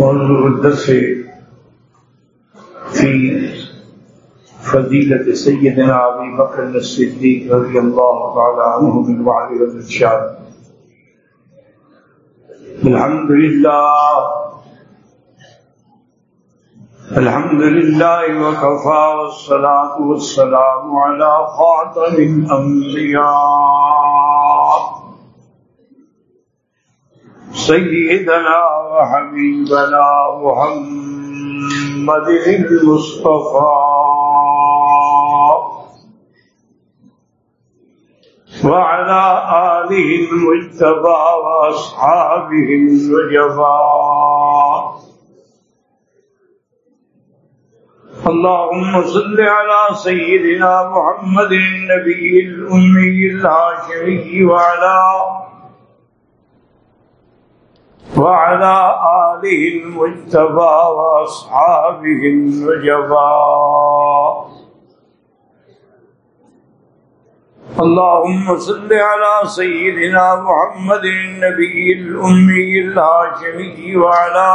موضوع الدرس في فضيلة سيدنا أبي بكر الصديق رضي الله تعالى عنه من وعد والإرشاد الحمد لله الحمد لله وكفى والصلاة والسلام على خاتم الأنبياء سيدنا وحبيبنا محمد المصطفى وعلى آله المجتبى وأصحابه النجبى. اللهم صل على سيدنا محمد النبي الأمي الهاشمي وعلى وعلى آله المجتبى وأصحابه النجبى اللهم صل على سيدنا محمد النبي الأمي الهاشمي وعلى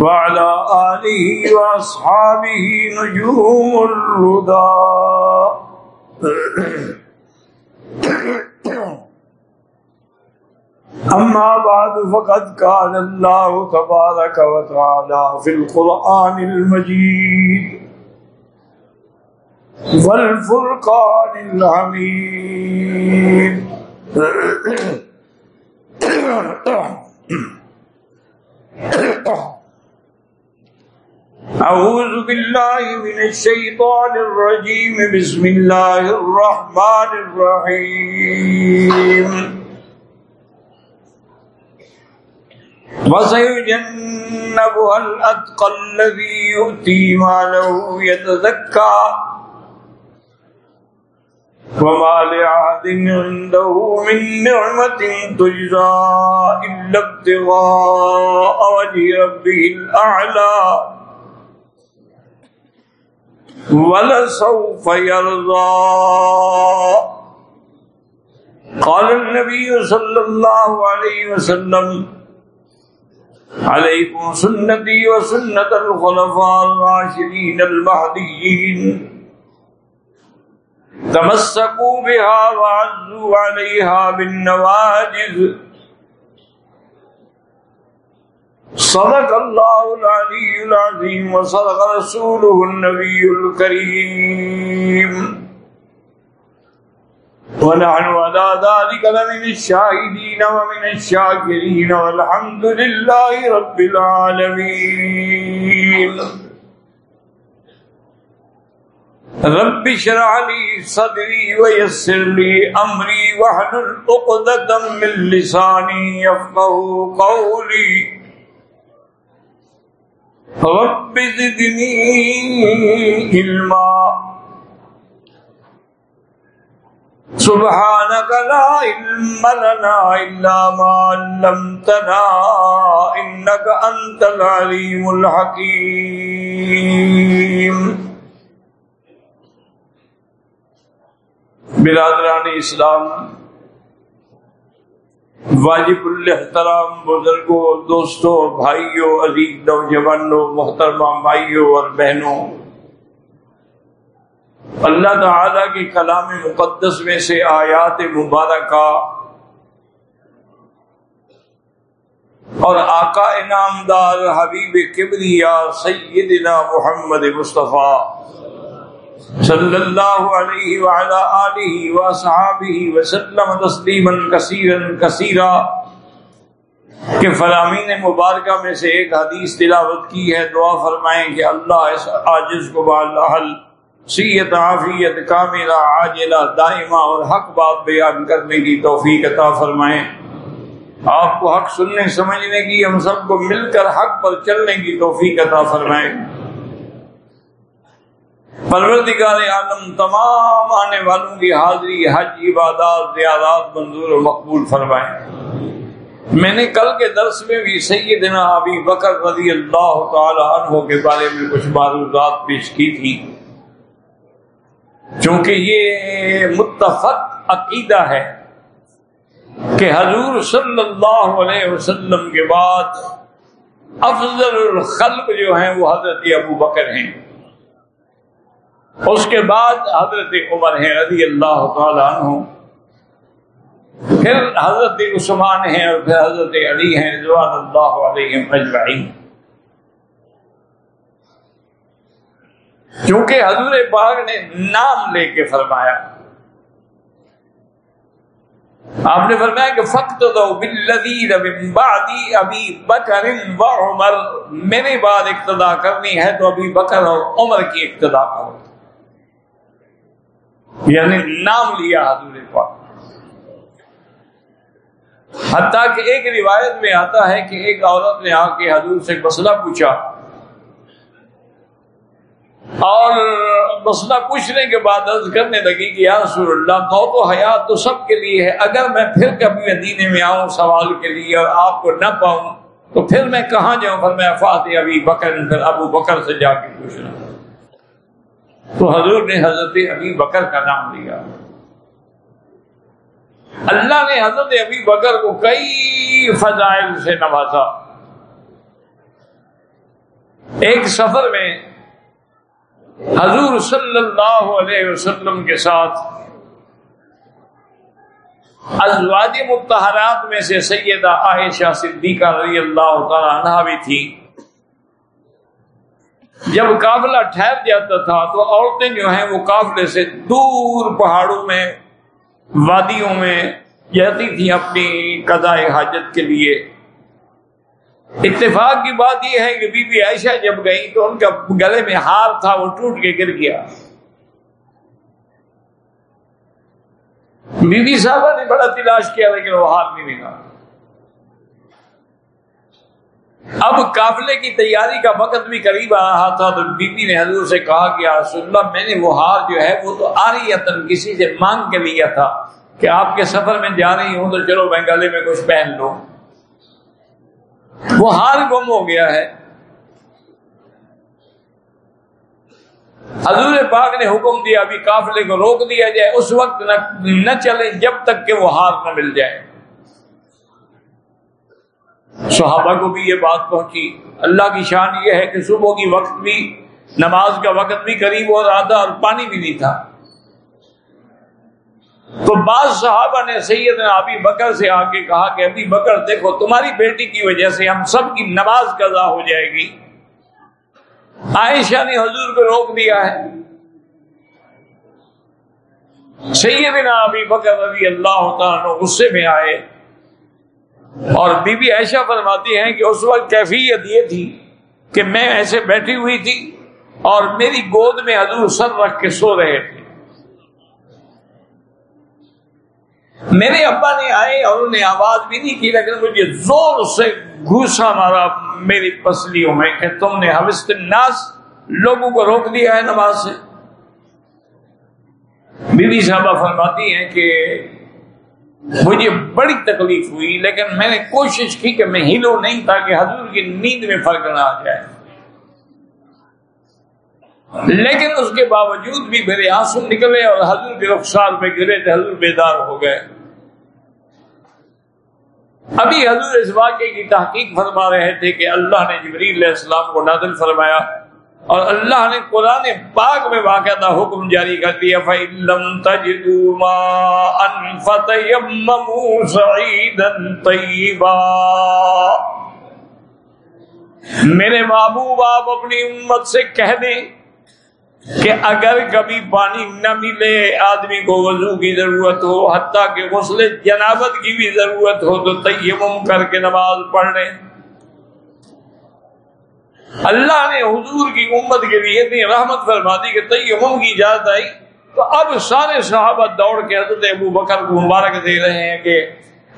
وعلى آله وأصحابه نجوم الرضا أما بعد، فقد كان الله تبارك وتعالى في القرآن المجيد والفرقان الحميد أعوذ بالله من الشيطان الرجيم. بسم الله الرحمن الرحيم. وسيجنبها الأتقى الذي يؤتي ماله يتزكى وما لعهد عنده من نعمة تجزى إلا ابتغاء وجه ربه الأعلى ولسوف يرضى قال النبي صلى الله عليه وسلم عليكم سنتي وسنة الخلفاء الراشدين المهديين تمسكوا بها وعزوا عليها بالنواجذ. صدق الله العلي العظيم وصدق رسوله النبي الكريم ونحن على ذلك لمن الشاهدين ومن الشاكرين والحمد لله رب العالمين. رب شرع لي صدري ويسر لي أمري وحل الأقدة من لساني يفقه قولي. رب زدني علما. سبحانك لا علم لنا إلا ما علمتنا، إنك أنت العليم الحكيم. برادران اسلام، واجب الاحترام بزرگوں، دوستوں، بھائیوں، عزیز، نوجوانوں، محترمہ بھائیوں اور بہنوں اللہ تعالی کی کلام مقدس میں سے آیات مبارکہ اور آقا انعام دار حبیب کبریا سیدنا محمد مصطفیٰ صلی اللہ علیہ وعلا آلہ وصحابہ وسلم تسلیما کثیرا کثیرا کہ فرامین مبارکہ میں سے ایک حدیث تلاوت کی ہے، دعا فرمائیں کہ اللہ اس عاجز کو بالحل سیت عافیت، کاملہ، عاجلہ، دائمہ اور حق بات بیان کرنے کی توفیق عطا فرمائیں۔ آپ کو حق سننے، سمجھنے کی، ہم سب کو مل کر حق پر چلنے کی توفیق عطا فرمائیں۔ پروردگار عالم، تمام آنے والوں کی حاضری، حج، عبادات زیادات منظور و مقبول فرمائیں۔ میں نے کل کے درس میں بھی سیدنا ابی بکر رضی اللہ تعالی عنہ کے بارے میں کچھ معروضات پیش کی تھی چونکہ یہ متفق عقیدہ ہے کہ حضور صلی اللہ علیہ وسلم کے بعد افضل الخلق جو ہیں وہ حضرت ابو بکر ہیں۔ اس کے بعد حضرت عمر ہیں رضی اللہ تعالیٰ عنہ۔ پھر حضرت عثمان ہیں اور پھر حضرت علی ہیں رضوان اللہ علیہ اجمعین۔ کیونکہ حضور پاک نے نام لے کے فرمایا۔ آپ نے فرمایا کہ فقت دو بکر و عمر، میرے بعد اقتدا کرنی ہے تو ابھی بکر اور عمر کی اقتدا کرو۔ یعنی نام لیا حضور پاک۔ حتیٰ کہ ایک روایت میں آتا ہے کہ ایک عورت نے آ کے حضور سے مسئلہ پوچھا۔ اور مسئلہ پوچھنے کے بعد عرض کرنے لگی کہ یا رسول اللہ، موت و حیات تو سب کے لیے ہے۔ اگر میں پھر کبھی مدینے میں آؤں سوال کے لیے اور آپ کو نہ پاؤں، تو پھر میں کہاں جاؤں؟ پھر میں افات ابھی بکر پھر ابو بکر سے جا کے پوچھنا۔ تو حضور نے حضرت ابھی بکر کا نام لیا۔ اللہ نے حضرت ابھی بکر کو کئی فضائل سے نوازا۔ ایک سفر میں حضور صلی اللہ علیہ وسلم کے ساتھ ازواج متحرات میں سے سیدہ عائشہ صدیقہ رضی اللہ تعالی عنہ بھی تھی۔ جب قافلہ ٹھہر جاتا تھا تو عورتیں جو ہیں وہ قافلے سے دور پہاڑوں میں، وادیوں میں جاتی تھیں اپنی قضاء حاجت کے لیے۔ اتفاق کی بات یہ ہے کہ بی بی عائشہ جب گئی تو ان کا گلے میں ہار تھا، وہ ٹوٹ کے گر گیا۔ بی بی صاحبہ نے بڑا تلاش کیا لیکن وہ ہار نہیں ملا۔ اب قافلے کی تیاری کا وقت بھی قریب آ رہا تھا تو بی بی نے حضور سے کہا کہ رسول اللہ، میں نے وہ ہار جو ہے وہ تو آ رہی کسی سے مانگ کے لیا تھا کہ آپ کے سفر میں جا رہی ہوں تو چلو میں گلے میں کچھ پہن لوں۔ وہ ہار گم ہو گیا ہے۔ حضور پاک نے حکم دیا، ابھی قافلے کو روک دیا جائے، اس وقت نہ چلے جب تک کہ وہ ہار نہ مل جائے۔ صحابہ کو بھی یہ بات پہنچی۔ اللہ کی شان یہ ہے کہ صبح کی وقت بھی، نماز کا وقت بھی قریب ہو رہا تھا اور پانی بھی نہیں تھا۔ تو بعض صحابہ نے سید ابھی بکر سے آ کے کہا کہ ابھی بکر دیکھو، تمہاری بیٹی کی وجہ سے ہم سب کی نماز قضا ہو جائے گی۔ عائشہ نے حضور کو روک دیا ہے۔ سیدنا ابھی بکر رضی اللہ تعالیٰ غصے میں آئے۔ اور بی بی عائشہ فرماتی ہیں کہ اس وقت کیفیت یہ تھی کہ میں ایسے بیٹھی ہوئی تھی اور میری گود میں حضور سر رکھ کے سو رہے تھے۔ میرے ابا نے آئے اور انہوں نے آواز بھی نہیں کی، لیکن مجھے زور سے گھوسا مارا میری پسلیوں میں کہ تم نے حوث الناس لوگوں کو روک دیا ہے نماز سے۔ بیوی صاحبہ فرماتی ہیں کہ مجھے بڑی تکلیف ہوئی، لیکن میں نے کوشش کی کہ میں ہلو نہیں تاکہ حضور کی نیند میں فرق نہ آ جائے۔ لیکن اس کے باوجود بھی میرے آنسو نکلے اور حضور کے رخسار پہ گرے تھے حضور بیدار ہو گئے۔ ابھی حضور اس واقعے کی تحقیق فرما رہے تھے کہ اللہ نے جبریل علیہ السلام کو نادل فرمایا اور اللہ نے قرآن پاک میں واقعہ حکم جاری کر دیا فَإِلَّمْ تَجِدُوا مَاءً فَتَيَمَّمُوا سَعِيدًا طَيِّبًا۔ میرے محبوب، آپ اپنی امت سے کہہ دیں کہ اگر کبھی پانی نہ ملے، آدمی کو وضو کی ضرورت ہو، حتیٰ کہ غسل جنابت کی بھی ضرورت ہو، تو تیمم کر کے نماز پڑھ لیں۔ اللہ نے حضور کی امت کے لیے اتنی رحمت فرما دی کہ تیمم کی اجازت آئی۔ تو اب سارے صحابہ دوڑ کے حضرت ابو بکر کو مبارک دے رہے ہیں کہ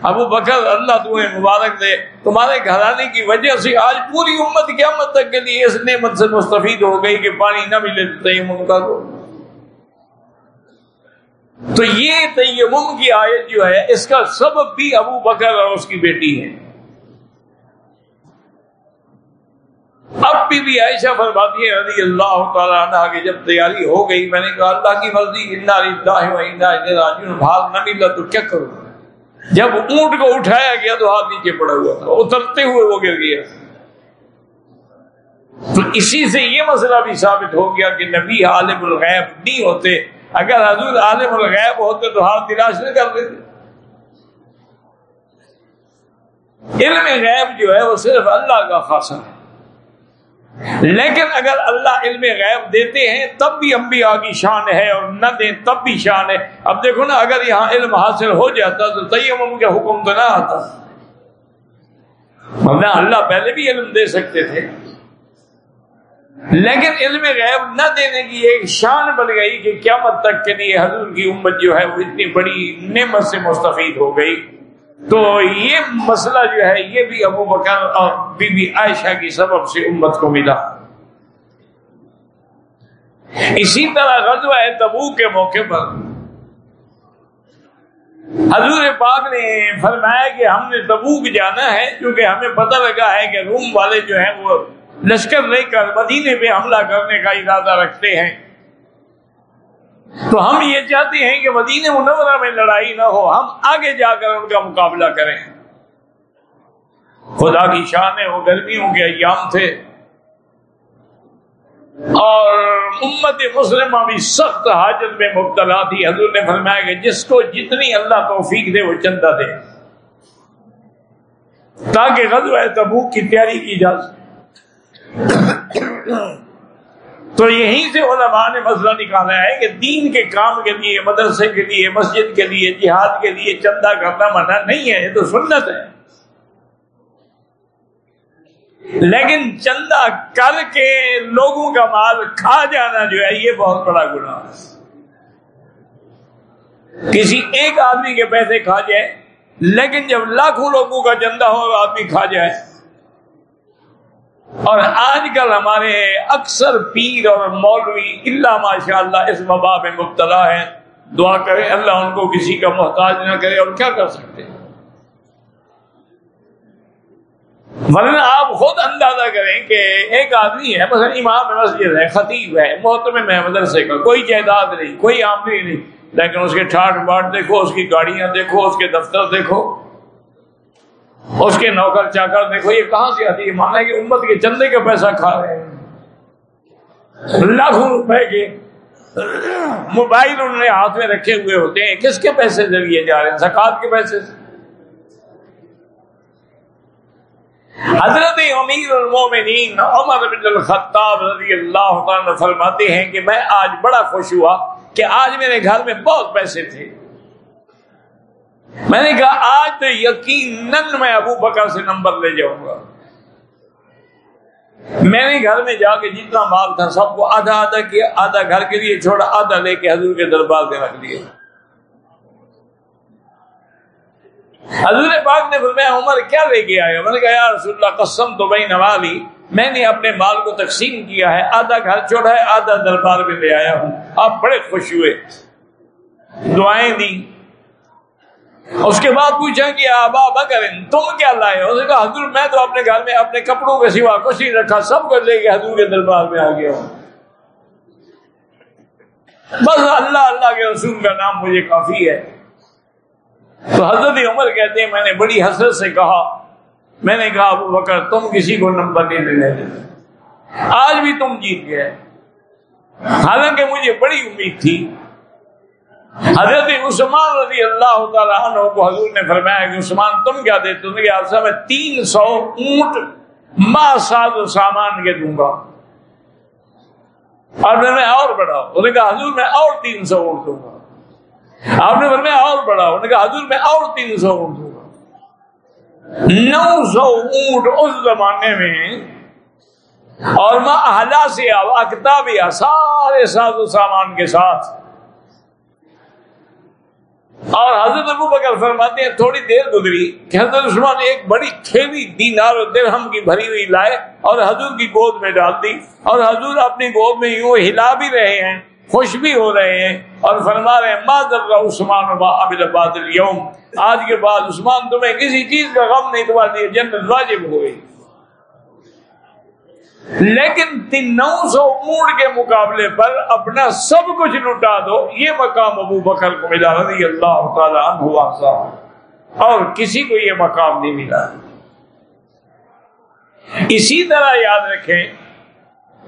ابو بکر، اللہ تمہیں مبارک دے۔ تمہارے گھرانے کی وجہ سے آج پوری امت قیامت تک کے لیے اس نعمت سے مستفید ہو گئی کہ پانی نہ ملے تیمم کا تو یہ تیمم کی آیت جو ہے، اس کا سبب بھی ابو بکر اور اس کی بیٹی ہے۔ اب بھی بھی عائشہ فرماتی ہے، رضی اللہ تعالیٰ عنہ کہ جب تیاری ہو گئی، میں نے کہا، اللہ کی مرضی، انا انا راجعون، بھاگ نہ ملا تو کیا کروں؟ جب اونٹ کو اٹھایا گیا تو ہاتھ نیچے پڑا ہوا تھا اترتے ہوئے وہ گر گیا۔ تو اسی سے یہ مسئلہ بھی ثابت ہو گیا کہ نبی عالم الغیب نہیں ہوتے۔ اگر حضور عالم الغیب ہوتے تو ہاتھ تلاش نہ کر دیتے علم غیب جو ہے وہ صرف اللہ کا خاصا ہے۔ لیکن اگر اللہ علم غیب دیتے ہیں، تب بھی انبیاء کی شان ہے اور نہ دیں تب بھی شان ہے۔ اب دیکھو نا، اگر یہاں علم حاصل ہو جاتا تو تیمم کے حکم تو نہ آتا۔ ورنہ اللہ پہلے بھی علم دے سکتے تھے۔ لیکن علم غیب نہ دینے کی ایک شان بن گئی کہ قیامت تک کے لیے حضور کی امت جو ہے وہ اتنی بڑی نعمت سے مستفید ہو گئی۔ تو یہ مسئلہ جو ہے، یہ بھی ابو بکر اور بی بی عائشہ کی سبب سے امت کو ملا۔ اسی طرح غزوہ تبو کے موقع پر حضور پاک نے فرمایا کہ ہم نے تبوک جانا ہے کیونکہ ہمیں پتہ لگا ہے کہ روم والے جو ہیں وہ لشکر لے کر مدینے پہ حملہ کرنے کا ارادہ رکھتے ہیں۔ تو ہم یہ چاہتے ہیں کہ مدینہ منورہ میں لڑائی نہ ہو، ہم آگے جا کر ان کا مقابلہ کریں۔ خدا کی شان ہے، وہ گرمیوں کے ایام تھے۔ اور امت مسلمہ بھی سخت حاجت میں مبتلا تھی۔ حضور نے فرمایا کہ جس کو جتنی اللہ توفیق دے، وہ چندہ دے۔ تاکہ غزوہ تبوک کی تیاری کی جا سکے۔ تو یہیں سے علماء نے مسئلہ نکالا ہے کہ دین کے کام کے لیے، مدرسے کے لیے، مسجد کے لیے، جہاد کے لیے چندہ کرنا منع نہیں ہے، یہ تو سنت ہے۔ لیکن چندہ کر کے لوگوں کا مال کھا جانا جو ہے، یہ بہت بڑا گناہ ہے۔ کسی ایک آدمی کے پیسے کھا جائے، لیکن جب لاکھوں لوگوں کا چندہ ہو آدمی کھا جائے۔ اور آج کل ہمارے اکثر پیر اور مولوی اللہ ماشاء اللہ اس وبا میں مبتلا ہے دعا کرے اللہ ان کو کسی کا محتاج نہ کرے اور کیا کر سکتے ورنہ آپ خود اندازہ کریں کہ ایک آدمی ہے مثلا امام مسجد ہے، خطیب ہے محتم ہے مدرسے کا، کوئی جائیداد نہیں، کوئی آمدنی نہیں۔ لیکن اس کے ٹھاٹ باٹ دیکھو، اس کی گاڑیاں دیکھو، اس کے دفتر دیکھو، اس کے نوکر چاکر دیکھو، یہ کہاں سے آتی ہے؟ مانا کہ امت کے چندے کا پیسہ کھا رہے ہیں۔ لاکھوں روپے کے موبائل انہوں نے ہاتھ میں رکھے ہوئے ہوتے ہیں، کس کے پیسے ذریعے جا رہے ہیں؟ زکات کے پیسے سے۔ حضرت امیر المومنین عمر بن الخطاب رضی اللہ عنہ فرماتے ہیں کہ میں آج بڑا خوش ہوا کہ آج میرے گھر میں بہت پیسے تھے۔ میں نے کہا، آج تو یقیناً میں ابو بکر سے نمبر لے جاؤں گا۔ میں نے گھر میں جا کے جتنا مال تھا سب کو آدھا آدھا کیا، آدھا گھر کے لیے چھوڑا، آدھا لے کے حضور کے دربار میں رکھ دیا۔ حضور پاک نے فرمایا، عمر کیا لے کے آیا میں نے کہا، یا رسول اللہ، قسم تو بھائی نوالی، میں نے اپنے مال کو تقسیم کیا ہے، آدھا گھر چھوڑا ہے، آدھا دربار میں لے آیا ہوں۔ آپ بڑے خوش ہوئے، دعائیں دی اس کے بعد پوچھا کہ آبا بکر، تم کیا لائے؟ اس نے کہا، حضور، میں تو اپنے گھر میں اپنے کپڑوں کے سوا کچھ نہیں رکھا، سب کو لے کے حضور کے دربار میں آ گیا ہوں۔ بس اللہ اللہ کے رسول کا نام مجھے کافی ہے۔ تو حضرت عمر کہتے ہیں، میں نے بڑی حسرت سے کہا، میں نے کہا، ابو بکر، تم کسی کو نمبر نہیں دینے دیتے آج بھی تم جیت گئے۔ حالانکہ مجھے بڑی امید تھی۔ حضرت عثمان رضی اللہ تعالیٰ عنہ کو حضور نے فرمایا کہ، عثمان، تم کیا دیتے تم کہ میں تین سو اونٹ ماں ساز و سامان کے دوں گا۔ اور میں اور بڑھا انہوں نے کہا، حضور، میں اور تین سو اونٹ دوں گا۔ آپ نے فرمایا اور بڑھا انہوں نے کہا، حضور میں اور تین سو اونٹ دوں گا۔ نو سو اونٹ اس زمانے میں اور ماں اہلا سے اکتابیا سارے ساز و سامان کے ساتھ۔ اور حضرت ابو بکر فرماتے ہیں، تھوڑی دیر گزری کہ حضرت عثمان ایک بڑی کھیوی دینار و درہم کی بھری ہوئی لائے اور حضور کی گود میں ڈال دی۔ اور حضور اپنی گود میں یوں ہلا بھی رہے ہیں۔ خوش بھی ہو رہے ہیں اور فرما رہے ہیں، ما عثمان آباد اليوم۔ آج کے بعد عثمان تمہیں کسی چیز کا غم نہیں تمہاری جنت واجب ہو گئی۔ لیکن نو سو اونٹ کے مقابلے پر اپنا سب کچھ لٹا دو، یہ مقام ابو بکر کو ملا، رضی اللہ تعالیٰ عنہ اور کسی کو یہ مقام نہیں ملا۔ اسی طرح یاد رکھیں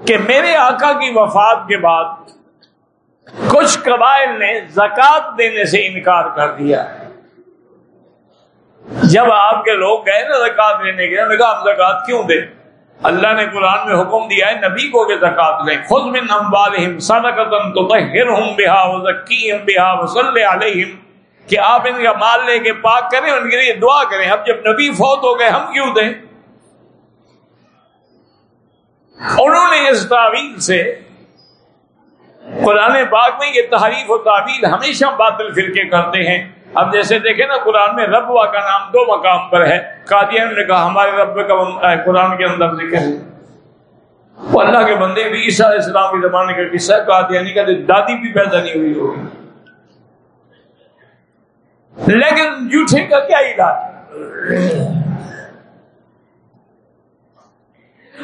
کہ میرے آقا کی وفات کے بعد کچھ قبائل نے زکات دینے سے انکار کر دیا۔ جب آپ کے لوگ گئے نا زکات لینے کے کہا، ہم زکات کیوں دیں؟ اللہ نے قرآن میں حکم دیا ہے، نبی کو کہ زکات لیں۔ خود من اموالہم تطہرہم وزکیہم وصلی علیہم کہ آپ ان کا مال لے کے پاک کریں، ان کے لیے دعا کریں۔ اب جب نبی فوت ہو گئے، ہم کیوں دیں؟ انہوں نے اس تعویل سے قرآن پاک میں یہ تحریف و تعویل ہمیشہ باطل فرقے کرتے ہیں۔ اب جیسے دیکھیں نا قرآن میں ربوا کا نام دو مقام پر ہے۔ قادیان نے کہا، ہمارے رب کا قرآن کے اندر ذکر ہے۔ وہ اللہ کے بندے بھی عیسیٰ علیہ السلام کے زمانے کا قصہ قادیانی یعنی کا دادی بھی پیدا نہیں ہوئی ہوگی۔ لیکن جھوٹے کا کیا علاج؟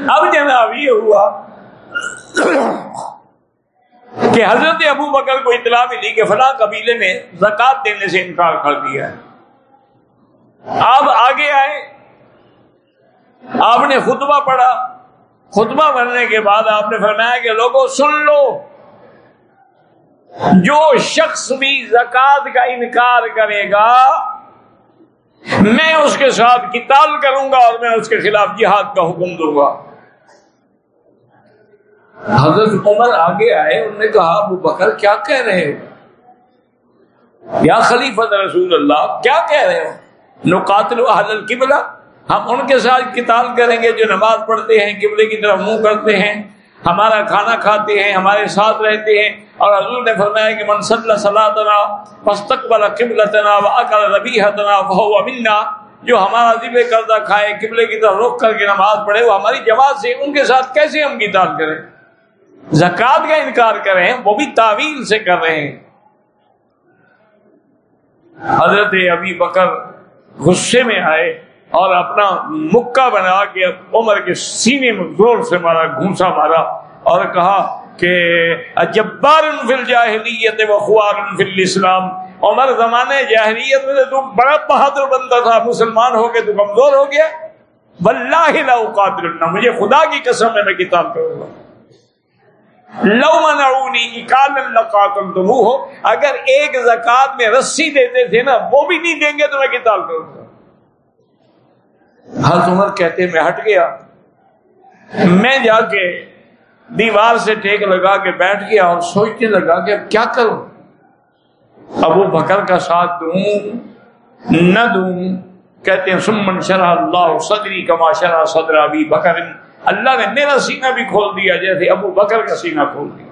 اب جناب، یہ ہوا۔ کہ حضرت ابو بکر کو اطلاع ملی کہ فلاں قبیلے نے زکات دینے سے انکار کر دیا ہے۔ آپ آگے آئے۔ آپ نے خطبہ پڑھا۔ خطبہ بننے کے بعد آپ نے فرمایا کہ لوگوں، سن لو۔ جو شخص بھی زکات کا انکار کرے گا، میں اس کے ساتھ کتاب کروں گا اور میں اس کے خلاف جہاد کا حکم دوں گا۔ حضرت عمر آگے آئے، انہوں نے کہا، ابو بکر، کیا کہہ رہے ہو؟ یا خلیفت رسول اللہ، کیا کہہ رہے ہو؟ نقاتل حضرت قبلہ ہم ان کے ساتھ کتاب کریں گے جو نماز پڑھتے ہیں، قبلے کی طرف منہ کرتے ہیں، ہمارا کھانا کھاتے ہیں، ہمارے ساتھ رہتے ہیں۔ اور حضور نے فرمایا کہ من صلی صلاتنا قبلتنا واکل ذبیحتنا فهو منا۔ جو ہمارا ذبح کردہ کھائے، قبلے کی طرف رخ کر کے نماز پڑھے، وہ ہماری جماعت سے ان کے ساتھ کیسے ہم کتاب کریں؟ زکات کا انکار کر رہے ہیں وہ بھی تعویل سے کر رہے ہیں حضرت ابھی بکر غصے میں آئے اور اپنا مکہ بنا کے عمر کے سینے میں زور سے مارا، گھونسا مارا اور کہا کہ جبار فل جاہلیت و خوار فل اسلام عمر زمانے جاہلیت میں تو بڑا بہادر بندہ تھا، مسلمان ہو کے تو کمزور ہو گیا۔ واللہ لا اقاتل مجھے خدا کی قسم میں میں کتاب کروں گا۔ لو منعونی اکال لقاتل تم ہو اگر ایک زکات میں رسی دیتے تھے نا، وہ بھی نہیں دیں گے تو میں کتاب کروں گا؟ حضرت عمر کہتے، میں ہٹ گیا۔ میں جا کے دیوار سے ٹیک لگا کے بیٹھ گیا اور سوچنے لگا کہ اب کیا کروں؟ ابو بکر کا ساتھ دوں، نہ دوں۔ کہتے ہیں سمن شرح اللہ صدری کما شرح صدر ابھی بکر۔ اللہ نے میرا سینہ بھی کھول دیا، جیسے ابو بکر کا سینہ کھول دیا۔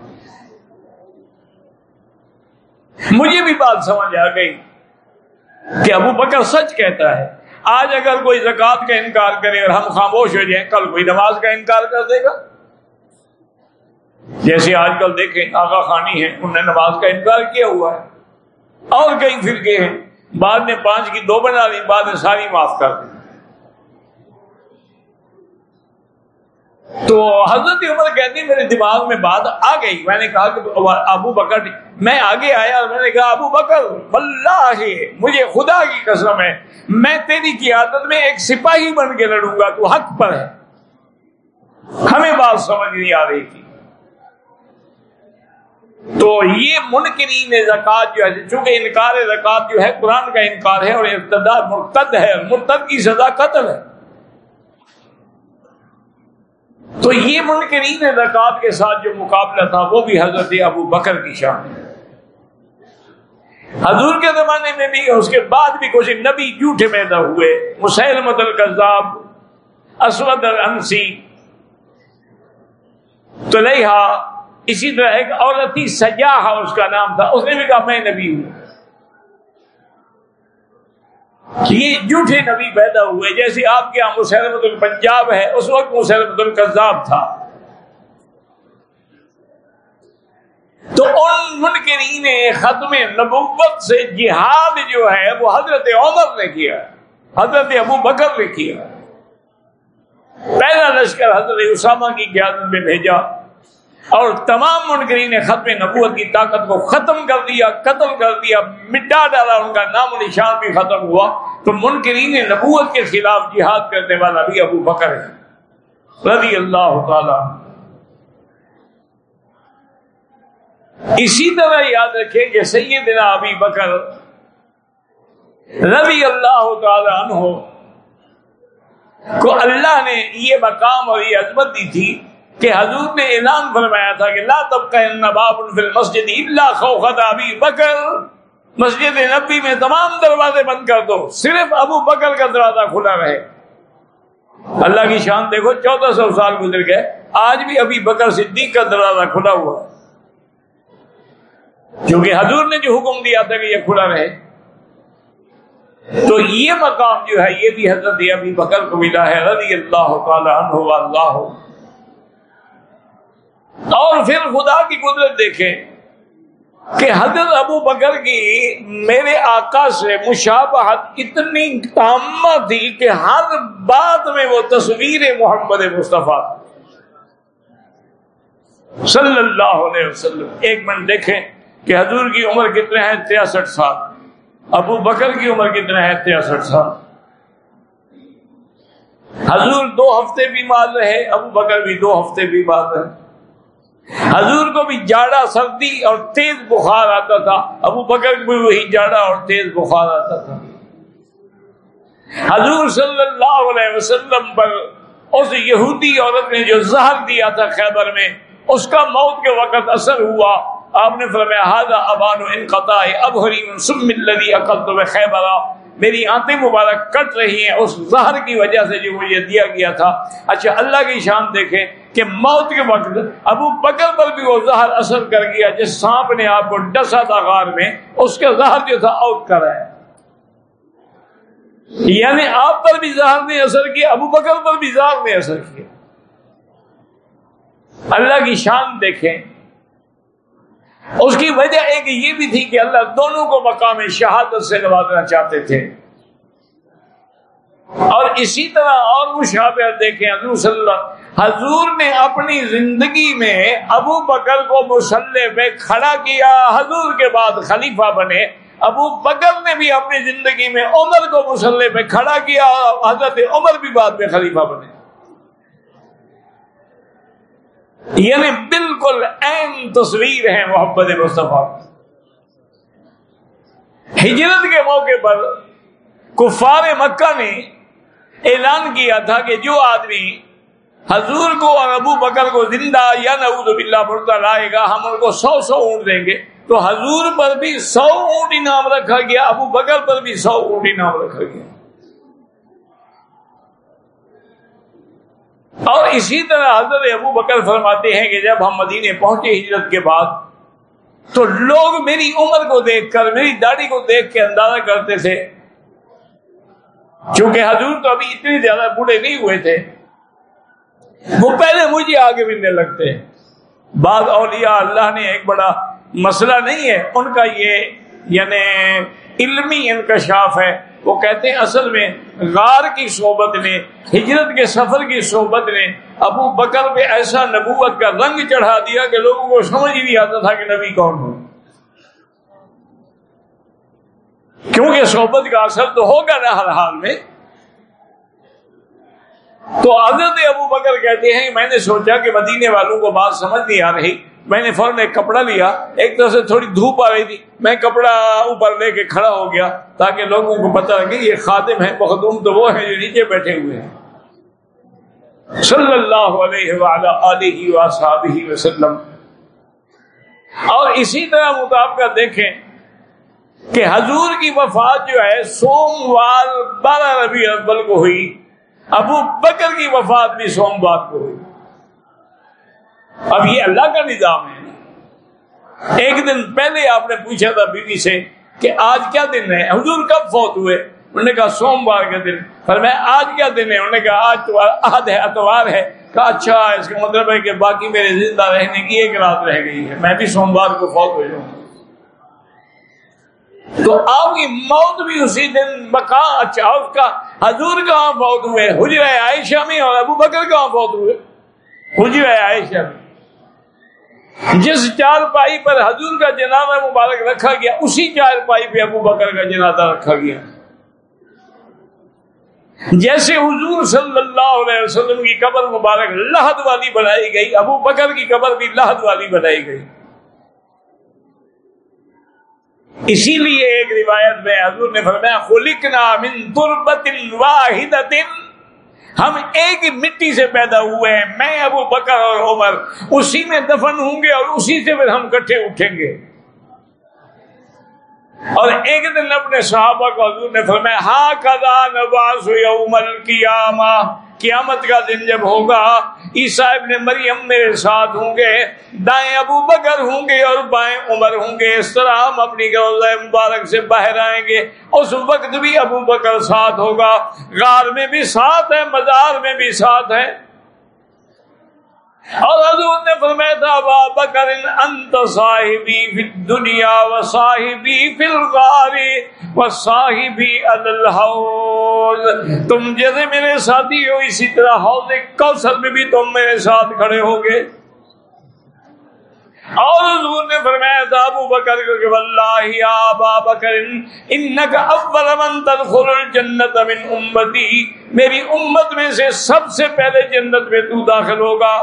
مجھے بھی بات سمجھ آ گئی کہ ابو بکر سچ کہتا ہے۔ آج اگر کوئی زکات کا انکار کرے اور ہم خاموش ہو جائیں، کل کوئی نماز کا انکار کر دے گا۔ جیسے آج کل دیکھیں، آغا خانی ہے انہوں نے نماز کا انکار کیا ہوا ہے۔ اور کئی فرقے ہیں۔ بعد میں پانچ کی دو بنا لی، بعد میں ساری معاف کر دی۔ تو حضرت عمر کہتی میرے دماغ میں بات آ گئی۔ میں نے کہا کہ ابو بکر میں آگے آیا اور میں نے کہا، ابو بکر اللہ مجھے خدا کی قسم ہے۔ میں تیری قیادت میں ایک سپاہی بن کے لڑوں گا، تو حق پر ہے۔ ہمیں بات سمجھ نہیں آ رہی تھی۔ تو یہ منکرین زکات جو ہے، چونکہ انکار زکات جو ہے، قرآن کا انکار ہے اور ابتدا مرتد ہے، مرتد کی سزا قتل ہے۔ تو یہ منکرین زکات کے ساتھ جو مقابلہ تھا، وہ بھی حضرت ابو بکر کی شان ہے۔ حضور کے زمانے میں بھی، اس کے بعد بھی کچھ نبی جھوٹے پیدا ہوئے۔ مسلمت القذاب، اسود الانسی۔ تو اسی طرح ایک عورت تھی اس کا نام تھا، اس نے بھی کہا میں نبی ہوں۔ یہ جھوٹے نبی پیدا ہوئے، جیسے آپ کے یہاں مسلمت الپنجاب ہے، اس وقت مسلمت القذاب تھا۔ تو ان منکرین ختم نبوت سے جہاد جو ہے، وہ حضرت عمر نے کیا۔ حضرت ابو بکر نے کیا۔ پہلا لشکر حضرت اسامہ کی قیادت میں بھیجا۔ اور تمام منکرین ختم نبوت کی طاقت کو ختم کر دیا، قتل کر دیا، مٹا ڈالا، ان کا نام و نشان بھی ختم ہوا۔ تو منکرین نبوت کے خلاف جہاد کرنے والا بھی ابو بکر ہے۔ رضی اللہ تعالی اسی طرح یاد رکھیں کہ سیدنا ابی بکر رضی اللہ تعالی عنہ کو اللہ نے یہ مقام اور یہ عظمت دی تھی کہ حضور نے اعلان فرمایا تھا کہ لا تب مسجد اللہ ابی بکر مسجد نبی میں تمام دروازے بند کر دو۔ صرف ابو بکر کا دروازہ کھلا رہے۔ اللہ کی شان دیکھو، چودہ سو سال گزر گئے۔ آج بھی ابھی بکر صدیق کا دروازہ کھلا ہوا کیونکہ حضور نے جو حکم دیا تھا کہ یہ کھلا رہے۔ تو یہ مقام جو ہے، یہ بھی حضرت ابھی بکر کو ملا ہے، رضی اللہ تعالی عنہ اللہ اور پھر خدا کی قدرت دیکھیں کہ حضرت ابو بکر کی میرے آقا سے مشابہت اتنی تامہ تھی کہ ہر بات میں وہ تصویر محمد مصطفیٰ صلی اللہ علیہ وسلم۔ ایک منٹ دیکھیں کہ حضور کی عمر کتنے ہیں؟ تریاسٹھ سال۔ ابو بکر کی عمر کتنے ہیں؟ تریاسٹھ سال۔ حضور دو ہفتے بیمار رہے، ابو بکر بھی دو ہفتے بیمار رہے۔ حضور کو بھی جاڑا سردی اور تیز بخار آتا تھا۔ ابو بکر کو بھی وہی جاڑا اور تیز بخار آتا تھا۔ حضور صلی اللہ علیہ وسلم پر اس یہودی عورت نے جو زہر دیا تھا خیبر میں، اس کا موت کے وقت اثر ہوا۔ آپ نے فرمایا ہاضا ابان انقطاع اب حریم سم الذي اقلت خیبر میری آنتیں مبارک کٹ رہی ہیں، اس زہر کی وجہ سے جو مجھے دیا گیا تھا۔ اچھا اللہ کی شان دیکھیں کہ موت کے وقت ابو بکر پر بھی وہ زہر اثر کر گیا، جس سانپ نے آپ کو ڈسا تھا غار میں، اس کے زہر جو تھا آؤٹ کرا ہے یعنی آپ پر بھی زہر نے اثر کیا، ابو بکر پر بھی زہر نے اثر کیا۔ اللہ کی شان دیکھیں اس کی وجہ ایک یہ بھی تھی کہ اللہ دونوں کو مقام شہادت سے نوازنا چاہتے تھے۔ اور اسی طرح اور مشابہ دیکھیں، حضور صلی اللہ حضور نے اپنی زندگی میں ابو بکر کو مسلح میں کھڑا کیا۔ حضور کے بعد خلیفہ بنے۔ ابو بکر نے بھی اپنی زندگی میں عمر کو مسلح میں کھڑا کیا۔ حضرت عمر بھی بعد میں خلیفہ بنے۔ یعنی بالکل این تصویر ہے محبت مصطفیٰ۔ ہجرت کے موقع پر کفار مکہ نے اعلان کیا تھا کہ جو آدمی حضور کو اور ابو بکر کو زندہ یا نعوذ باللہ مردہ لائے گا، ہم ان کو سو سو اونٹ دیں گے۔ تو حضور پر بھی سو اونٹ انعام رکھا گیا، ابو بکر پر بھی سو اونٹ انعام رکھا گیا۔ اور اسی طرح حضرت ابو بکر فرماتے ہیں کہ جب ہم مدینے پہنچے ہجرت کے بعد، تو لوگ میری عمر کو دیکھ کر، میری داڑھی کو دیکھ کے اندازہ کرتے تھے۔ کیونکہ حضور تو ابھی اتنے زیادہ بوڑھے نہیں ہوئے تھے۔ وہ پہلے مجھے آگے ملنے لگتے۔ بعض اولیاء اللہ نے ایک بڑا مسئلہ نہیں ہے، ان کا یہ یعنی علمی انکشاف ہے۔ وہ کہتے ہیں اصل میں غار کی صحبت نے، ہجرت کے سفر کی صحبت نے ابو بکر پہ ایسا نبوت کا رنگ چڑھا دیا کہ لوگوں کو سمجھ ہی نہیں آتا تھا کہ نبی کون ہو کیونکہ صحبت کا اثر تو ہوگا نا ہر حال میں۔ تو حضرت ابو بکر کہتے ہیں، میں نے سوچا کہ مدینے والوں کو بات سمجھ نہیں آ رہی۔ میں نے فوراً ایک کپڑا لیا، ایک طرح سے تھوڑی دھوپ آ رہی تھی۔ میں کپڑا اوپر لے کے کھڑا ہو گیا تاکہ لوگوں کو پتا لگے یہ خادم ہے مخدوم تو وہ ہیں جو نیچے بیٹھے ہوئے ہیں۔ صلی اللہ علیہ وسلم۔ اور اسی طرح مطابقہ دیکھیں کہ حضور کی وفات جو ہے سوموار بارہ ربیع الاول کو ہوئی، ابو بکر کی وفات بھی سوموار کو ہوئی۔ اب یہ اللہ کا نظام ہے۔ ایک دن پہلے آپ نے پوچھا تھا بیوی سے کہ آج کیا دن ہے؟ حضور کب فوت ہوئے؟ انہوں نے کہا سوموار کا دن۔ پر میں آج کیا دن ہے؟ انہوں نے کہا، آج تو آج ہے، اتوار ہے۔ کہا اچھا اس کا مطلب ہے کہ باقی میرے زندہ رہنے کی ایک رات رہ گئی ہے۔ میں بھی سوموار کو فوت ہو جاؤں۔ تو آپ کی موت بھی اسی دن مکان اچھا اس کا حضور کہاں فوت ہوئے؟ حجر عائشہ میں اور ابو بکر کہاں فوت ہوئے؟ حجر عائشہ میں۔ جس چار پائی پر حضور کا جنازہ مبارک رکھا گیا، اسی چار پائی پہ ابو بکر کا جنازہ رکھا گیا۔ جیسے حضور صلی اللہ علیہ وسلم کی قبر مبارک لہد والی بنائی گئی، ابو بکر کی قبر بھی لہد والی بنائی گئی۔ اسی لیے ایک روایت میں حضور نے فرمایا، خلقنا من تربت واحدت ہم ایک ہی مٹی سے پیدا ہوئے ہیں، میں، ابو بکر اور عمر۔ اسی میں دفن ہوں گے اور اسی سے پھر ہم کٹھے اٹھیں گے۔ اور ایک دن اپنے صحابہ کو حضور نے فرمایا ہاں کدا نواز یوم القیامہ۔ قیامت کا دن جب ہوگا، عیسیٰ ابن مریم میرے ساتھ ہوں گے، دائیں ابو بکر ہوں گے اور بائیں عمر ہوں گے۔ اس طرح ہم اپنی غلط مبارک سے باہر آئیں گے، اس وقت بھی ابو بکر ساتھ ہوگا۔ غار میں بھی ساتھ ہے، مزار میں بھی ساتھ ہے۔ اور حضور نے فرمایا تھا، ابا بکر انت صاحبی فی الدنیا و صاحبی فی الغار و صاحبی الحوض. تم جیسے میرے ساتھی ہو، اسی طرح حوض کوثر میں بھی تم میرے ساتھ کھڑے ہوگے اور حضور نے فرمایا تھا، ابو بکر کہ واللہ یا ابا بکر، انک اول من تدخل الجنت من امتی، میری امت میں سے سب سے پہلے جنت میں تو داخل ہوگا۔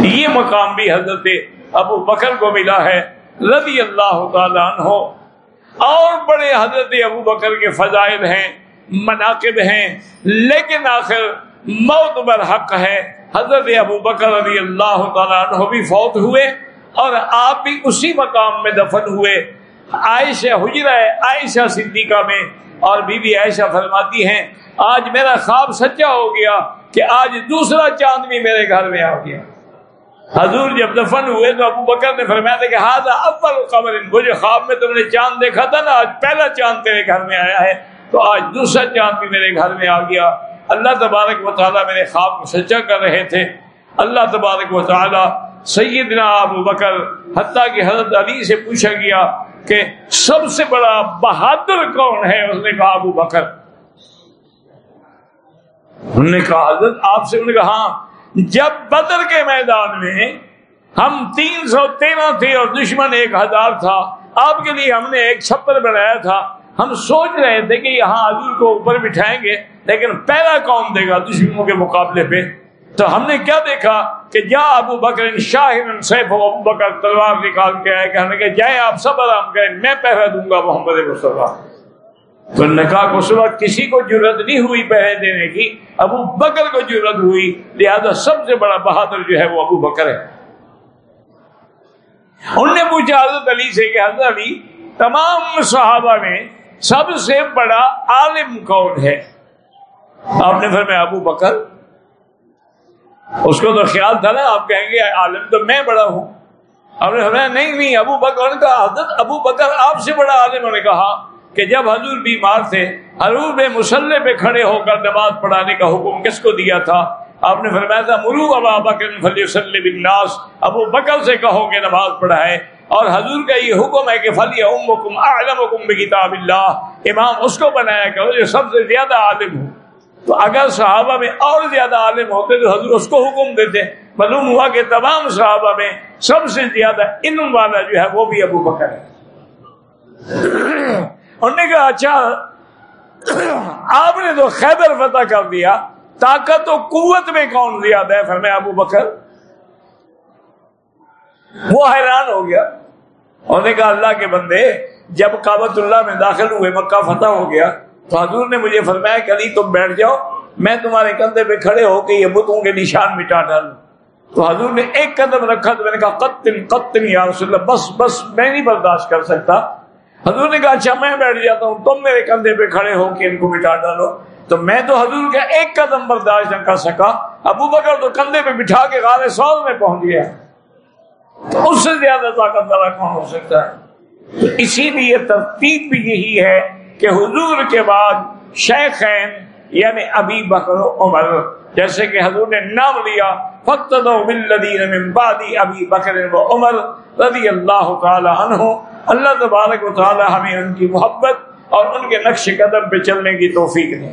یہ مقام بھی حضرت ابو بکر کو ملا ہے، رضی اللہ تعالیٰ عنہ۔ اور بڑے حضرت ابو بکر کے فضائل ہیں، مناقب ہیں، لیکن آخر موت بر حق ہے۔ حضرت ابو بکر رضی اللہ تعالیٰ عنہ بھی فوت ہوئے اور آپ بھی اسی مقام میں دفن ہوئے۔ عائشہ حجرہ، عائشہ صدیقہ میں۔ اور بی بی عائشہ فرماتی ہیں، آج میرا خواب سچا ہو گیا کہ آج دوسرا چاند بھی میرے گھر میں آ گیا۔ حضور جب دفن ہوئے تو ابو بکر نے فرمایا تھا کہ ہاضا اول قمر وہ جو خواب میں تم نے چاند دیکھا تھا نا، آج پہلا چاند تیرے گھر میں آیا ہے، تو آج دوسرا چاند بھی میرے گھر میں آ گیا۔ اللہ تبارک و تعالیٰ میرے خواب کو سچا کر رہے تھے۔ اللہ تبارک و تعالیٰ سیدنا ابو بکر حتیٰ کہ حضرت علی سے پوچھا گیا کہ سب سے بڑا بہادر کون ہے؟ اس نے کہا ابو بکر۔ انہوں نے کہا، حضرت آپ سے؟ انہوں نے کہا ہاں جب بدر کے میدان میں ہم تین سو تیرہ تھے اور دشمن ایک ہزار تھا، آپ کے لیے ہم نے ایک چھپر بنایا تھا۔ ہم سوچ رہے تھے کہ یہاں حضور کو اوپر بٹھائیں گے، لیکن پہلا کون دے گا دشمنوں کے مقابلے پہ۔ تو ہم نے کیا دیکھا کہ جا ابو بکر شاہ سیف ابو بکر تلوار نکال کے آئے کہ جائیں آپ سب آرام کریں، میں پہرا دوں گا محمد مصطفیٰ۔ تو نکاح کو صبح کسی کو ضرورت نہیں ہوئی پہلے دینے کی، ابو بکر کو ضرورت ہوئی، لہذا سب سے بڑا بہادر جو ہے وہ ابو بکر ہے۔ انہوں نے پوچھا، حضرت علی سے کہ حضرت علی، تمام صحابہ میں سب سے بڑا عالم کون ہے؟ آپ نے فرمایا، ابو بکر۔ اس کو تو خیال تھا نا، آپ کہیں گے، عالم تو میں بڑا ہوں۔ آپ نے فرمایا، نہیں نہیں، ابو بکر کا حضرت ابو بکر آپ سے بڑا عالم نے کہا کہ جب حضور بیمار تھے، حضور نے مسلح پہ کھڑے ہو کر نماز پڑھانے کا حکم کس کو دیا تھا؟ آپ نے فرمایا تھا، مرو ابا بکر فلی بناس ابو بکر سے کہو کہ نماز پڑھائے۔ اور حضور کا یہ حکم ہے کہ فلی ام حکم عالم حکم کتاب اللہ۔ امام اس کو بنایا کرو جو سب سے زیادہ عالم ہو تو اگر صحابہ میں اور زیادہ عالم ہوتے تو حضور اس کو حکم دیتے۔ معلوم ہوا کہ تمام صحابہ میں سب سے زیادہ علم والا جو ہے وہ بھی ابو بکر ہے۔ انہوں نے کہا اچھا آپ نے تو خیبر فتح کر دیا، طاقت و قوت میں کون زیادہ ہے؟ فرمایا، ابو بکر۔ وہ حیران ہو گیا۔ انہوں نے کہا، اللہ کے بندے، جب کابت اللہ میں داخل ہوئے، مکہ فتح ہو گیا، تو حضور نے مجھے فرمایا کہ علی، تم بیٹھ جاؤ، میں تمہارے کندھے پہ کھڑے ہو کے یہ بتوں کے نشان مٹا ڈالوں۔ تو حضور نے ایک قدم رکھا تو میں نے کہا قتل قتل یا رسول اللہ، بس بس، میں نہیں برداشت کر سکتا۔ حضور نے کہا اچھا میں بیٹھ جاتا ہوں، تم میرے کندھے پہ کھڑے ہو کے ان کو مٹا ڈالو۔ تو میں تو حضور کا ایک قدم برداشت نہ کر سکا، ابو بکر تو کندھے پہ بٹھا کے غار سال میں پہنچ گیا۔ تو اس سے زیادہ طاقت والا کون ہو سکتا ہے؟ تو اسی لیے ترتیب بھی یہی ہے کہ حضور کے بعد شیخین یعنی ابھی بکر عمر۔ جیسے کہ حضور نے نام لیا فقط ابھی بکر عمر رضی اللہ تعالی عنہ۔ اللہ تبارک و تعالی ہمیں ان کی محبت اور ان کے نقش قدم پہ چلنے کی توفیق دیں